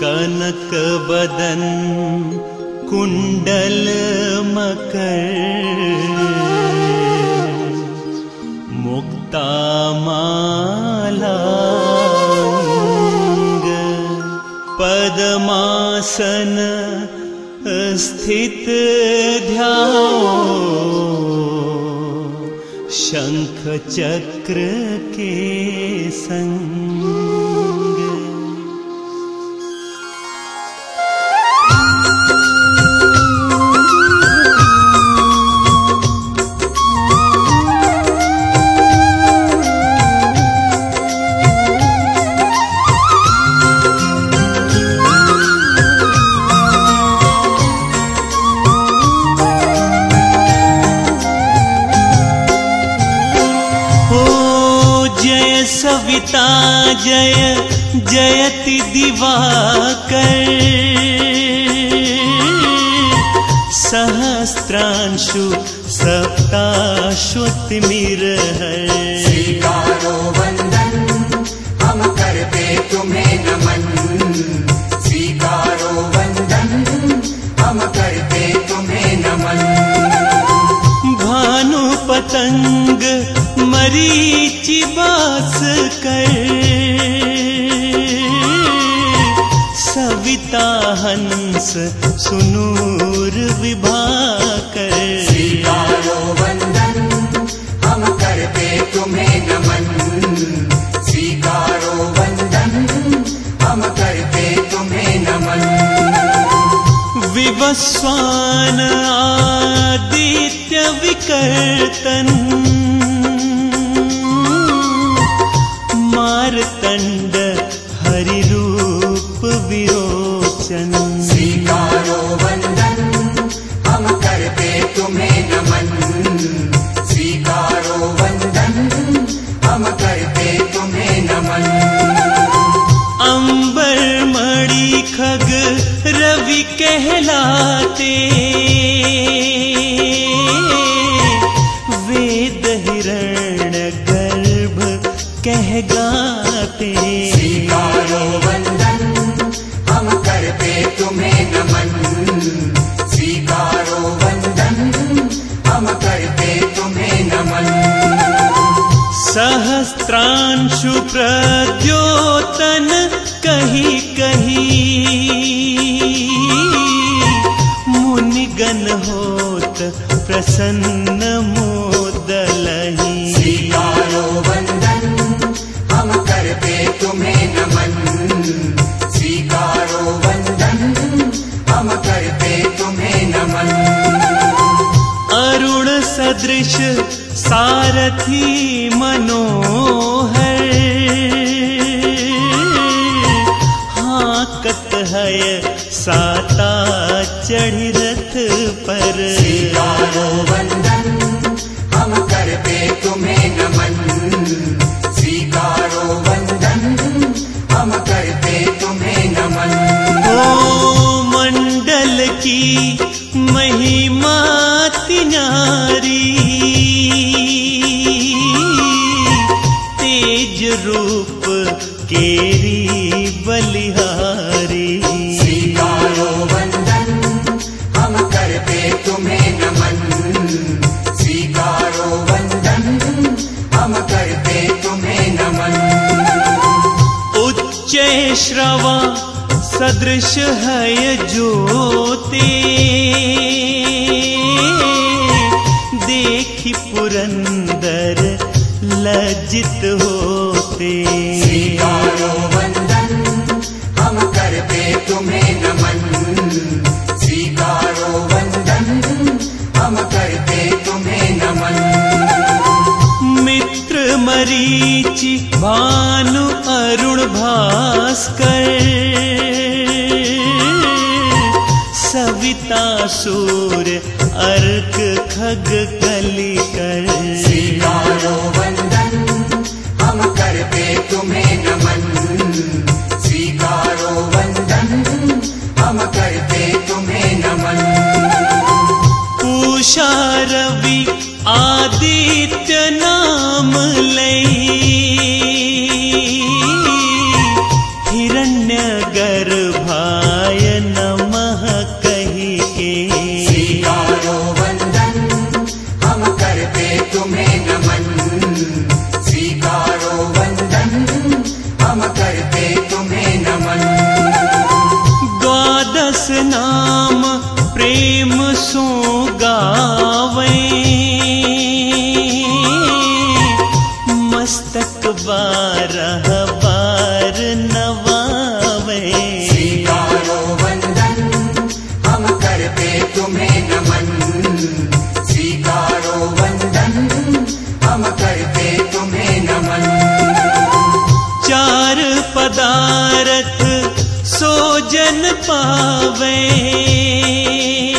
कनकवदन् कुण्डलमकर मुक्ता मङ्ग पदमासन स्थित ध्या शङ्खचक्र के सङ्ग सविता जय जयति दिवाकर। सहस्रांशु सप्ताश्वतिमिरहर स्वीकारो वन्दन हम करते तुम्हें नमन। स्वीकारो वन्दन हम करते तुम्हें नमन। भानु पतंग मरीचि बास कर सविता हंस सुनूर स्वीकारो वन्दन हम करते तुम्हें नमन। स्वीकारो वन्दन हम करते तुम्हें नमन। विवस्वान आदित्य विकर्तन स्वीकारो हम करते तुम्हें नमन। स्वीकारो वन्दन हम करते तुम्हें नमन। अंबर मणि खग रवि कहलाते। वेद हिरण गर्भ कह गाते। स्वीकारो वन्दन करते तुम्हें नमन। स्वीकारो वन्दन हम करते तुम्हें नमन। सहस्त्रांशु प्रद्योतन कहीं कहीं मुनिगन होत प्रसन्न मोदलही। स्वीकारो वन्दन हम करते तुम्हें नमन। सदृश सारथी मनोहर। हाकत है साता चढ़ी रथ पर। वन्दन हम करते तुम्हें नमन। स्वीकारो वन्दन हम करते तुम्हें नमन। ओ मंडल की महिमा तिनारी। श्रवा सदृश है ज्योति। देखी पुरंदर लज्जित होते। वन्दन हम करते तुम्हें नमन। स्वीकारो वन्दन हम करते तुम्हें नमन। मित्र मरीचि भानु अरुण भास्कर। सविता सूर अर्क खग कलिकर। स्वीकारो वंदन हम करते तुम्हें नमन। प्रेम सो गावे। मस्तक बारह बार नवावे। स्वीकारो वंदन हम करते तुम्हें नमन। स्वीकारो वंदन हम करते तुम्हें नमन। चार पदारथ सो जन पावे।